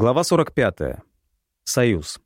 Глава 45. Союз.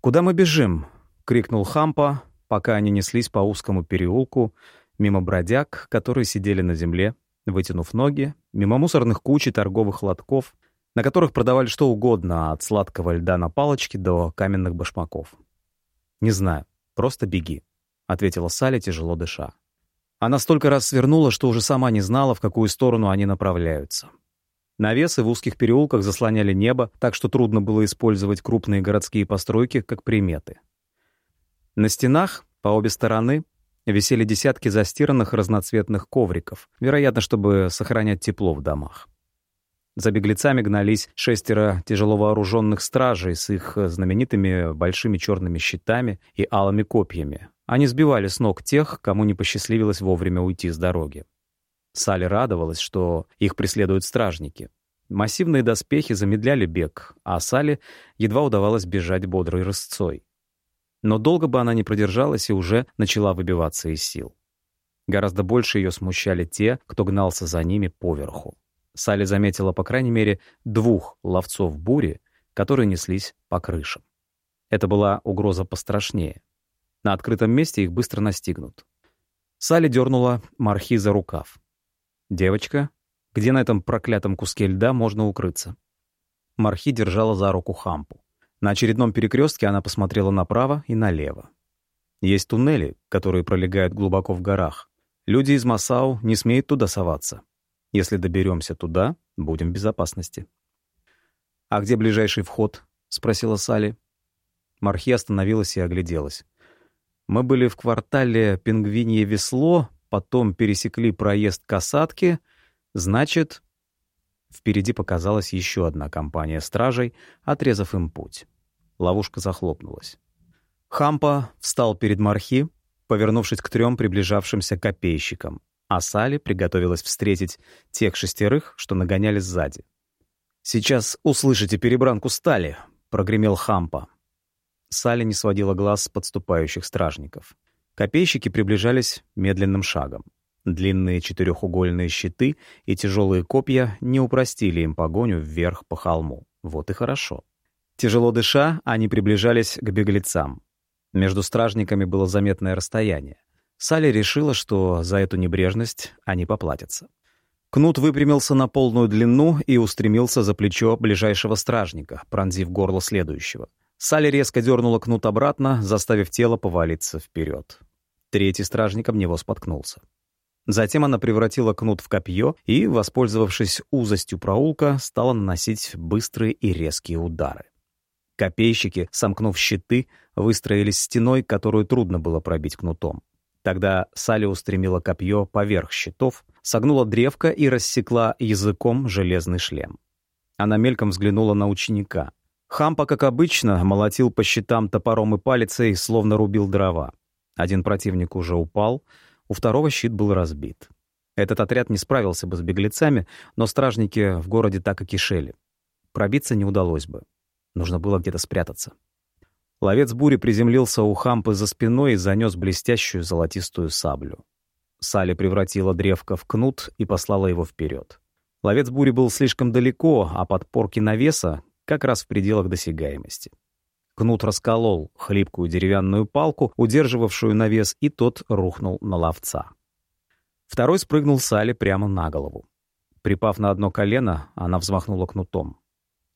«Куда мы бежим?» — крикнул Хампа, пока они неслись по узкому переулку, мимо бродяг, которые сидели на земле, вытянув ноги, мимо мусорных куч и торговых лотков, на которых продавали что угодно, от сладкого льда на палочке до каменных башмаков. «Не знаю, просто беги», — ответила Салли, тяжело дыша. Она столько раз свернула, что уже сама не знала, в какую сторону они направляются. Навесы в узких переулках заслоняли небо, так что трудно было использовать крупные городские постройки как приметы. На стенах, по обе стороны, висели десятки застиранных разноцветных ковриков, вероятно, чтобы сохранять тепло в домах. За беглецами гнались шестеро тяжело вооруженных стражей с их знаменитыми большими черными щитами и алыми копьями. Они сбивали с ног тех, кому не посчастливилось вовремя уйти с дороги. Салли радовалась, что их преследуют стражники. Массивные доспехи замедляли бег, а Салли едва удавалось бежать бодрой рысцой. Но долго бы она не продержалась и уже начала выбиваться из сил. Гораздо больше ее смущали те, кто гнался за ними поверху. Салли заметила, по крайней мере, двух ловцов бури, которые неслись по крышам. Это была угроза пострашнее. На открытом месте их быстро настигнут. Салли дернула Мархи за рукав. «Девочка, где на этом проклятом куске льда можно укрыться?» Мархи держала за руку Хампу. На очередном перекрестке она посмотрела направо и налево. Есть туннели, которые пролегают глубоко в горах. Люди из Масау не смеют туда соваться. Если доберемся туда, будем в безопасности. «А где ближайший вход?» — спросила Салли. Мархи остановилась и огляделась. «Мы были в квартале Пингвинье Весло, потом пересекли проезд касатки, значит...» Впереди показалась еще одна компания стражей, отрезав им путь. Ловушка захлопнулась. Хампа встал перед Мархи, повернувшись к трем приближавшимся копейщикам, а Сали приготовилась встретить тех шестерых, что нагоняли сзади. «Сейчас услышите перебранку стали», — прогремел Хампа. Сали не сводила глаз с подступающих стражников. Копейщики приближались медленным шагом. Длинные четырехугольные щиты и тяжелые копья не упростили им погоню вверх по холму. Вот и хорошо. Тяжело дыша, они приближались к беглецам. Между стражниками было заметное расстояние. Салли решила, что за эту небрежность они поплатятся. Кнут выпрямился на полную длину и устремился за плечо ближайшего стражника, пронзив горло следующего. Салли резко дернула кнут обратно, заставив тело повалиться вперед. Третий стражник об него споткнулся. Затем она превратила кнут в копье и, воспользовавшись узостью проулка, стала наносить быстрые и резкие удары. Копейщики, сомкнув щиты, выстроились стеной, которую трудно было пробить кнутом. Тогда Салли устремила копье поверх щитов, согнула древко и рассекла языком железный шлем. Она мельком взглянула на ученика. Хампа, как обычно, молотил по щитам топором и палицей, словно рубил дрова. Один противник уже упал, у второго щит был разбит. Этот отряд не справился бы с беглецами, но стражники в городе так и кишели. Пробиться не удалось бы. Нужно было где-то спрятаться. Ловец бури приземлился у Хампы за спиной и занес блестящую золотистую саблю. Салли превратила древко в кнут и послала его вперед. Ловец бури был слишком далеко, а подпорки навеса как раз в пределах досягаемости. Кнут расколол хлипкую деревянную палку, удерживавшую навес, и тот рухнул на ловца. Второй спрыгнул Салли прямо на голову. Припав на одно колено, она взмахнула кнутом.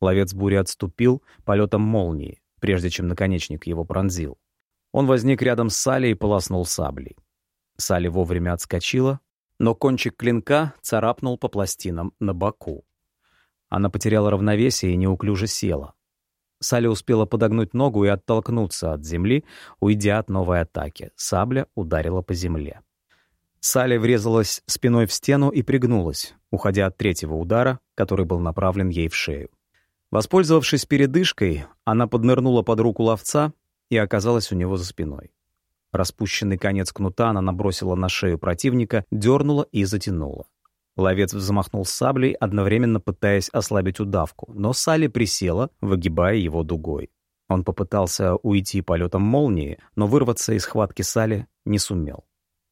Ловец бури отступил полетом молнии, прежде чем наконечник его пронзил. Он возник рядом с Салли и полоснул саблей. Салли вовремя отскочила, но кончик клинка царапнул по пластинам на боку. Она потеряла равновесие и неуклюже села. Салли успела подогнуть ногу и оттолкнуться от земли, уйдя от новой атаки. Сабля ударила по земле. Салли врезалась спиной в стену и пригнулась, уходя от третьего удара, который был направлен ей в шею. Воспользовавшись передышкой, она поднырнула под руку ловца и оказалась у него за спиной. Распущенный конец кнута она набросила на шею противника, дернула и затянула. Ловец взмахнул саблей, одновременно пытаясь ослабить удавку, но Салли присела, выгибая его дугой. Он попытался уйти полетом молнии, но вырваться из схватки Салли не сумел.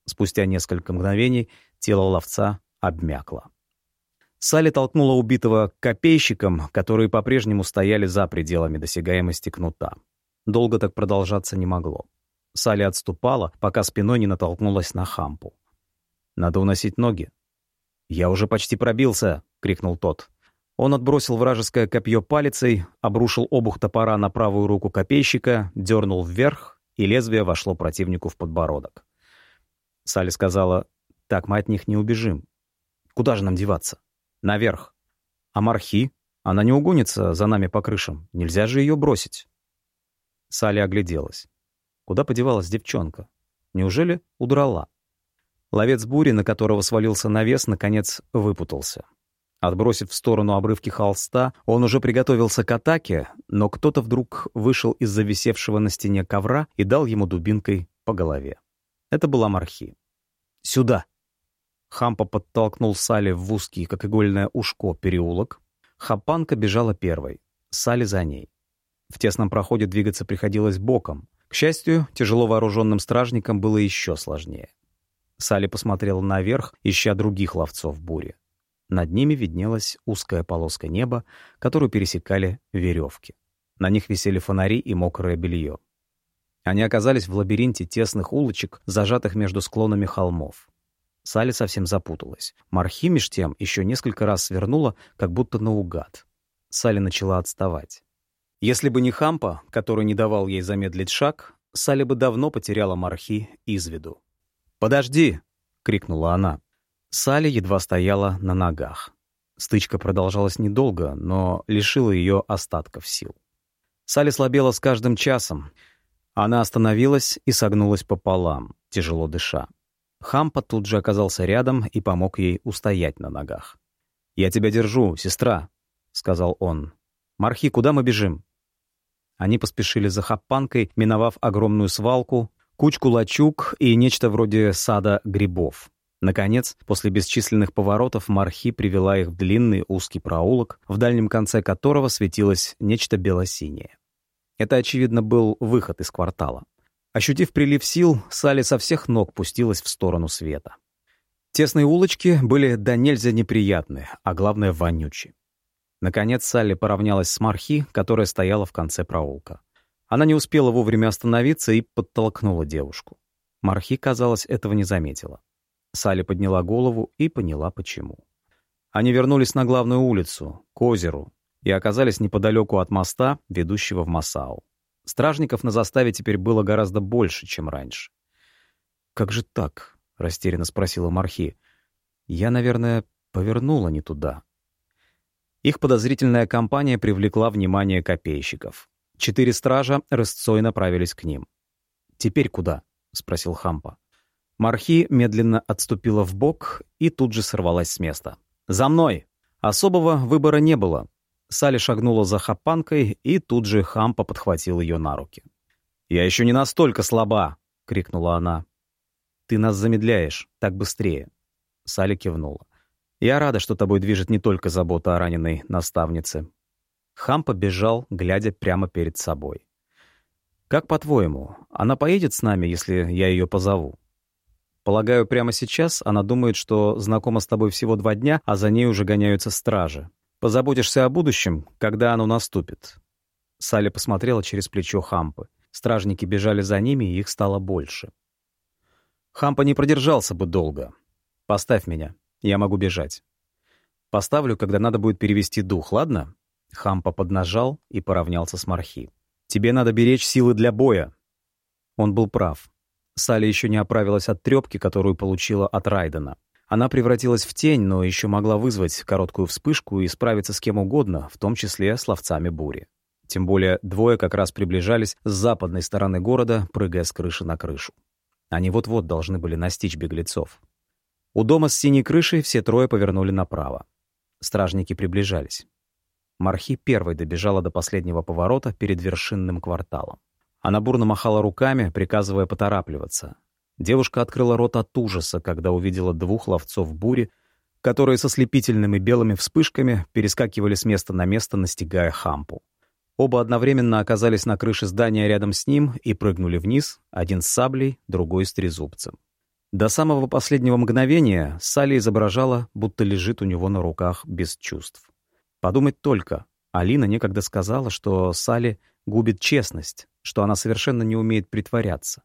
Спустя несколько мгновений тело ловца обмякло. Салли толкнула убитого копейщиком, которые по-прежнему стояли за пределами досягаемости кнута. Долго так продолжаться не могло. Салли отступала, пока спиной не натолкнулась на хампу. «Надо уносить ноги». «Я уже почти пробился!» — крикнул тот. Он отбросил вражеское копье палицей, обрушил обух топора на правую руку копейщика, дернул вверх, и лезвие вошло противнику в подбородок. Салли сказала, «Так мы от них не убежим. Куда же нам деваться? Наверх. А Мархи? Она не угонится за нами по крышам. Нельзя же ее бросить». Салли огляделась. Куда подевалась девчонка? Неужели удрала? Ловец бури, на которого свалился навес, наконец выпутался. Отбросив в сторону обрывки холста, он уже приготовился к атаке, но кто-то вдруг вышел из зависевшего на стене ковра и дал ему дубинкой по голове. Это была Мархи. «Сюда!» Хампа подтолкнул Сали в узкий, как игольное ушко, переулок. Хапанка бежала первой, Сали за ней. В тесном проходе двигаться приходилось боком, к счастью, тяжело вооруженным стражникам было еще сложнее. Салли посмотрела наверх, ища других ловцов бури. Над ними виднелась узкая полоска неба, которую пересекали веревки. На них висели фонари и мокрое белье. Они оказались в лабиринте тесных улочек, зажатых между склонами холмов. Салли совсем запуталась. Мархи, меж тем, еще несколько раз свернула, как будто наугад. Салли начала отставать. Если бы не Хампа, который не давал ей замедлить шаг, Салли бы давно потеряла Мархи из виду. «Подожди!» — крикнула она. Салли едва стояла на ногах. Стычка продолжалась недолго, но лишила ее остатков сил. Салли слабела с каждым часом. Она остановилась и согнулась пополам, тяжело дыша. Хампа тут же оказался рядом и помог ей устоять на ногах. «Я тебя держу, сестра», — сказал он. «Мархи, куда мы бежим?» Они поспешили за хаппанкой, миновав огромную свалку, кучку лачуг и нечто вроде сада грибов. Наконец, после бесчисленных поворотов, Мархи привела их в длинный узкий проулок, в дальнем конце которого светилось нечто бело-синее. Это, очевидно, был выход из квартала. Ощутив прилив сил, Салли со всех ног пустилась в сторону света. Тесные улочки были до нельзя неприятны, а главное — вонючие. Наконец Салли поравнялась с Мархи, которая стояла в конце проулка. Она не успела вовремя остановиться и подтолкнула девушку. Мархи, казалось, этого не заметила. Салли подняла голову и поняла, почему. Они вернулись на главную улицу, к озеру, и оказались неподалеку от моста, ведущего в Масау. Стражников на заставе теперь было гораздо больше, чем раньше. «Как же так?» — растерянно спросила Мархи. «Я, наверное, повернула не туда». Их подозрительная компания привлекла внимание копейщиков. Четыре стража рысцой направились к ним. «Теперь куда?» — спросил Хампа. Мархи медленно отступила в бок и тут же сорвалась с места. «За мной!» Особого выбора не было. Салли шагнула за хапанкой, и тут же Хампа подхватил ее на руки. «Я еще не настолько слаба!» — крикнула она. «Ты нас замедляешь, так быстрее!» Салли кивнула. Я рада, что тобой движет не только забота о раненой наставнице. Хам побежал, глядя прямо перед собой. «Как по-твоему, она поедет с нами, если я ее позову?» «Полагаю, прямо сейчас она думает, что знакома с тобой всего два дня, а за ней уже гоняются стражи. Позаботишься о будущем, когда оно наступит». Салли посмотрела через плечо Хампы. Стражники бежали за ними, и их стало больше. Хампа не продержался бы долго. «Поставь меня», я могу бежать. Поставлю, когда надо будет перевести дух, ладно? Хампа поднажал и поравнялся с Мархи. Тебе надо беречь силы для боя. Он был прав. Салли еще не оправилась от трепки, которую получила от Райдена. Она превратилась в тень, но еще могла вызвать короткую вспышку и справиться с кем угодно, в том числе с ловцами бури. Тем более двое как раз приближались с западной стороны города, прыгая с крыши на крышу. Они вот-вот должны были настичь беглецов. У дома с синей крышей все трое повернули направо. Стражники приближались. Мархи первой добежала до последнего поворота перед вершинным кварталом. Она бурно махала руками, приказывая поторапливаться. Девушка открыла рот от ужаса, когда увидела двух ловцов бури, которые со слепительными белыми вспышками перескакивали с места на место, настигая хампу. Оба одновременно оказались на крыше здания рядом с ним и прыгнули вниз, один с саблей, другой с трезубцем. До самого последнего мгновения Салли изображала, будто лежит у него на руках без чувств. Подумать только, Алина некогда сказала, что Салли губит честность, что она совершенно не умеет притворяться.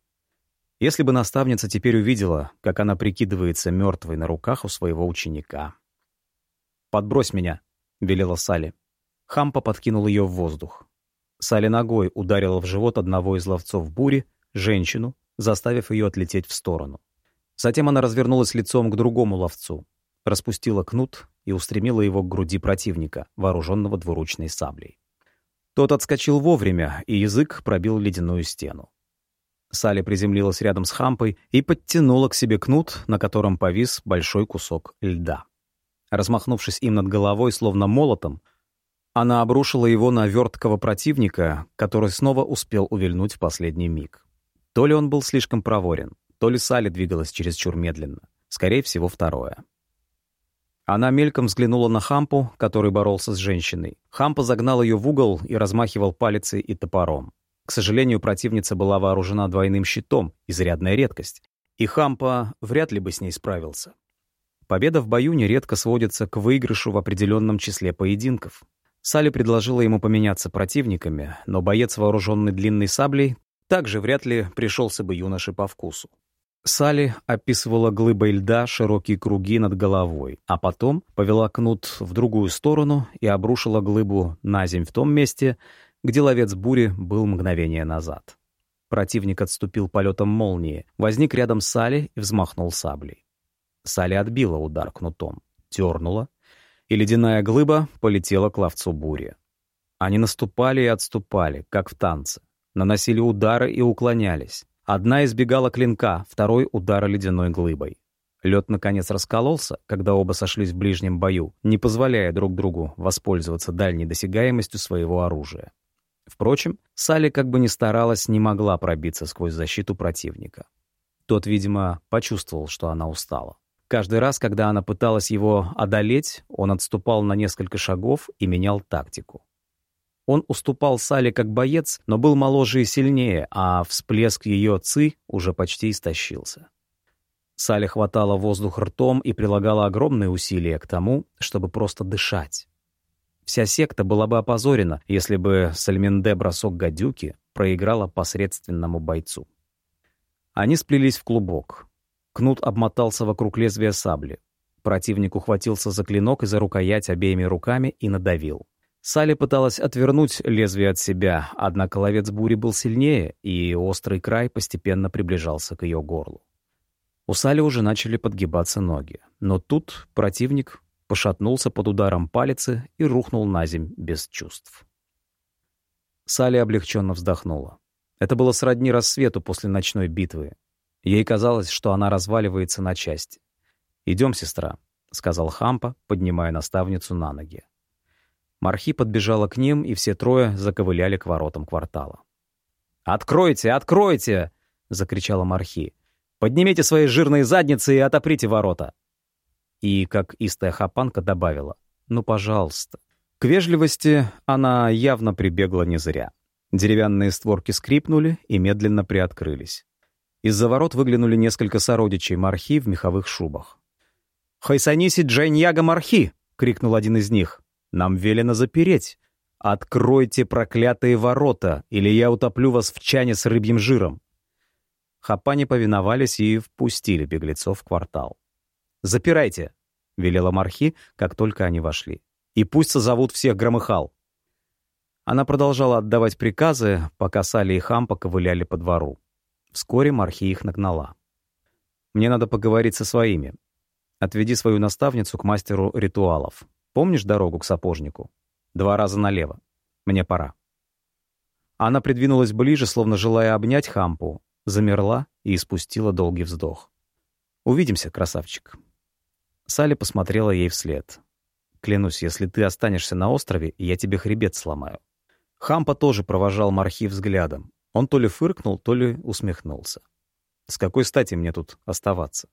Если бы наставница теперь увидела, как она прикидывается мертвой на руках у своего ученика. «Подбрось меня», — велела Салли. Хампа подкинул ее в воздух. Салли ногой ударила в живот одного из ловцов бури, женщину, заставив ее отлететь в сторону. Затем она развернулась лицом к другому ловцу, распустила кнут и устремила его к груди противника, вооруженного двуручной саблей. Тот отскочил вовремя, и язык пробил ледяную стену. Салли приземлилась рядом с Хампой и подтянула к себе кнут, на котором повис большой кусок льда. Размахнувшись им над головой, словно молотом, она обрушила его на верткого противника, который снова успел увильнуть в последний миг. То ли он был слишком проворен, то ли Салли двигалась чересчур медленно. Скорее всего, второе. Она мельком взглянула на Хампу, который боролся с женщиной. Хампа загнал ее в угол и размахивал палицей и топором. К сожалению, противница была вооружена двойным щитом, изрядная редкость, и Хампа вряд ли бы с ней справился. Победа в бою нередко сводится к выигрышу в определенном числе поединков. Салли предложила ему поменяться противниками, но боец, вооруженный длинной саблей, также вряд ли пришелся бы юноше по вкусу. Салли описывала глыбой льда широкие круги над головой, а потом повела кнут в другую сторону и обрушила глыбу на земь в том месте, где ловец бури был мгновение назад. Противник отступил полетом молнии, возник рядом с Салли и взмахнул саблей. Салли отбила удар кнутом, дернула, и ледяная глыба полетела к ловцу бури. Они наступали и отступали, как в танце, наносили удары и уклонялись. Одна избегала клинка, второй — удара ледяной глыбой. Лед наконец раскололся, когда оба сошлись в ближнем бою, не позволяя друг другу воспользоваться дальней досягаемостью своего оружия. Впрочем, Салли, как бы ни старалась, не могла пробиться сквозь защиту противника. Тот, видимо, почувствовал, что она устала. Каждый раз, когда она пыталась его одолеть, он отступал на несколько шагов и менял тактику. Он уступал Сале как боец, но был моложе и сильнее, а всплеск ее ци уже почти истощился. Сале хватала воздух ртом и прилагала огромные усилия к тому, чтобы просто дышать. Вся секта была бы опозорена, если бы Сальминде бросок гадюки проиграла посредственному бойцу. Они сплелись в клубок. Кнут обмотался вокруг лезвия сабли. Противник ухватился за клинок и за рукоять обеими руками и надавил. Салли пыталась отвернуть лезвие от себя, однако ловец бури был сильнее, и острый край постепенно приближался к ее горлу. У Салли уже начали подгибаться ноги. Но тут противник пошатнулся под ударом палицы и рухнул на земь без чувств. Салли облегченно вздохнула. Это было сродни рассвету после ночной битвы. Ей казалось, что она разваливается на части. «Идем, сестра», — сказал Хампа, поднимая наставницу на ноги. Мархи подбежала к ним, и все трое заковыляли к воротам квартала. «Откройте, откройте!» — закричала Мархи. «Поднимите свои жирные задницы и отоприте ворота!» И, как истая хапанка, добавила. «Ну, пожалуйста». К вежливости она явно прибегла не зря. Деревянные створки скрипнули и медленно приоткрылись. Из-за ворот выглянули несколько сородичей Мархи в меховых шубах. «Хайсаниси Джайньяга Мархи!» — крикнул один из них. Нам велено запереть. Откройте проклятые ворота, или я утоплю вас в чане с рыбьим жиром». Хапани повиновались и впустили беглецов в квартал. «Запирайте», — велела Мархи, как только они вошли. «И пусть созовут всех громыхал». Она продолжала отдавать приказы, пока Сали и Хампа ковыляли по двору. Вскоре Мархи их нагнала. «Мне надо поговорить со своими. Отведи свою наставницу к мастеру ритуалов. Помнишь дорогу к сапожнику? Два раза налево. Мне пора». Она придвинулась ближе, словно желая обнять Хампу, замерла и испустила долгий вздох. «Увидимся, красавчик». Салли посмотрела ей вслед. «Клянусь, если ты останешься на острове, я тебе хребет сломаю». Хампа тоже провожал Мархи взглядом. Он то ли фыркнул, то ли усмехнулся. «С какой стати мне тут оставаться?»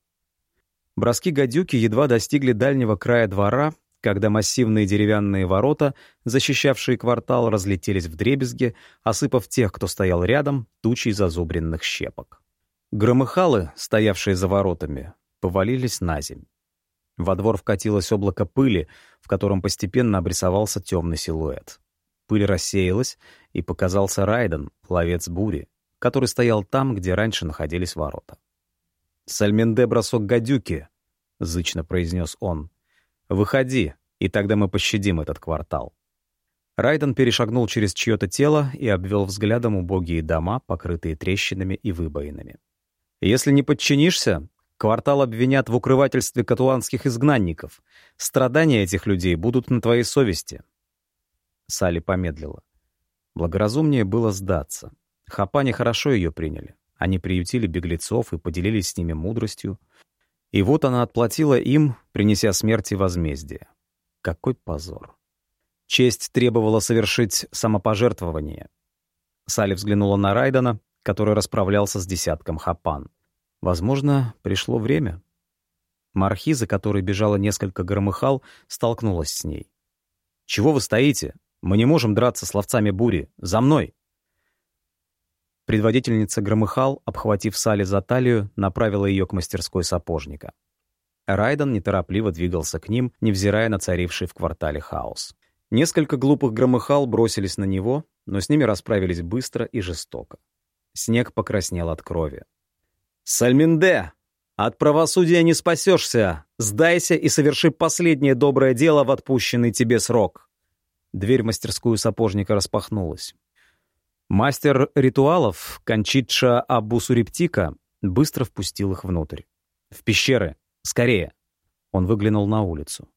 Броски гадюки едва достигли дальнего края двора, когда массивные деревянные ворота, защищавшие квартал, разлетелись в дребезги, осыпав тех, кто стоял рядом, тучей зазубренных щепок. Громыхалы, стоявшие за воротами, повалились на земь. Во двор вкатилось облако пыли, в котором постепенно обрисовался темный силуэт. Пыль рассеялась, и показался Райден, ловец бури, который стоял там, где раньше находились ворота. «Сальменде бросок гадюки», — зычно произнес он. «Выходи, и тогда мы пощадим этот квартал». Райден перешагнул через чье-то тело и обвел взглядом убогие дома, покрытые трещинами и выбоинами. «Если не подчинишься, квартал обвинят в укрывательстве катуанских изгнанников. Страдания этих людей будут на твоей совести». Салли помедлила. Благоразумнее было сдаться. Хапани хорошо ее приняли. Они приютили беглецов и поделились с ними мудростью. И вот она отплатила им, принеся смерти возмездие. Какой позор. Честь требовала совершить самопожертвование. Салли взглянула на Райдена, который расправлялся с десятком хапан. Возможно, пришло время. Мархиза, которой бежала несколько громыхал, столкнулась с ней. «Чего вы стоите? Мы не можем драться с ловцами бури. За мной!» Предводительница громыхал, обхватив Салли за талию, направила ее к мастерской сапожника. Райден неторопливо двигался к ним, невзирая на царивший в квартале хаос. Несколько глупых громыхал бросились на него, но с ними расправились быстро и жестоко. Снег покраснел от крови. «Сальминде! От правосудия не спасешься! Сдайся и соверши последнее доброе дело в отпущенный тебе срок!» Дверь в мастерскую сапожника распахнулась. Мастер ритуалов, Кончитша Абусуриптика, быстро впустил их внутрь. «В пещеры! Скорее!» Он выглянул на улицу.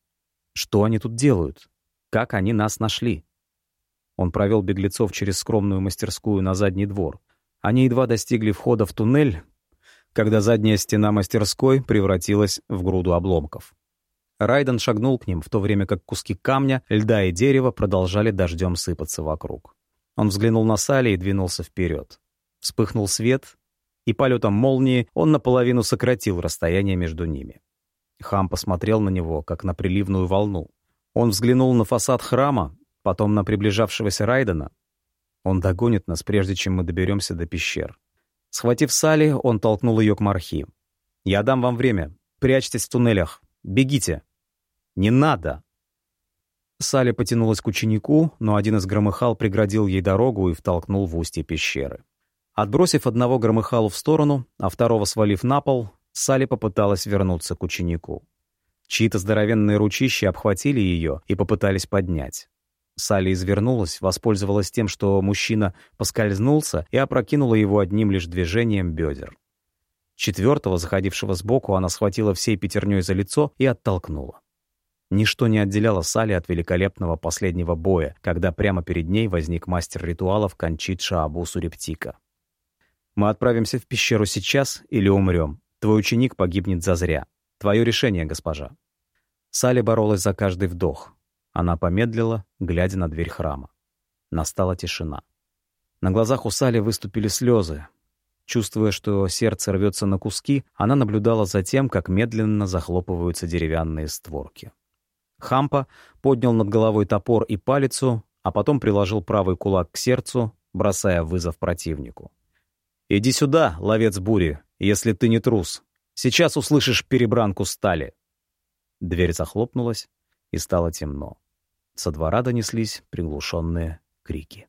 «Что они тут делают?» Как они нас нашли? Он провел беглецов через скромную мастерскую на задний двор. Они едва достигли входа в туннель, когда задняя стена мастерской превратилась в груду обломков. Райден шагнул к ним, в то время как куски камня, льда и дерева продолжали дождем сыпаться вокруг. Он взглянул на Салли и двинулся вперед. Вспыхнул свет, и полетом молнии он наполовину сократил расстояние между ними. Хам посмотрел на него, как на приливную волну. Он взглянул на фасад храма, потом на приближавшегося Райдена. Он догонит нас, прежде чем мы доберемся до пещер. Схватив Сали, он толкнул ее к Мархи. «Я дам вам время. Прячьтесь в туннелях. Бегите!» «Не надо!» Сали потянулась к ученику, но один из громыхал преградил ей дорогу и втолкнул в устье пещеры. Отбросив одного громыхалу в сторону, а второго свалив на пол, Сали попыталась вернуться к ученику. Чьи-то здоровенные ручища обхватили ее и попытались поднять. Салли извернулась, воспользовалась тем, что мужчина поскользнулся и опрокинула его одним лишь движением бедер. Четвертого, заходившего сбоку, она схватила всей пятерней за лицо и оттолкнула. Ничто не отделяло Салли от великолепного последнего боя, когда прямо перед ней возник мастер ритуалов Кончитша Абу Сурептика. «Мы отправимся в пещеру сейчас или умрем. Твой ученик погибнет зазря. Твое решение, госпожа». Салли боролась за каждый вдох. Она помедлила, глядя на дверь храма. Настала тишина. На глазах у Сали выступили слезы. Чувствуя, что сердце рвется на куски, она наблюдала за тем, как медленно захлопываются деревянные створки. Хампа поднял над головой топор и палицу, а потом приложил правый кулак к сердцу, бросая вызов противнику. «Иди сюда, ловец бури, если ты не трус. Сейчас услышишь перебранку стали». Дверь захлопнулась, и стало темно. Со двора донеслись приглушенные крики.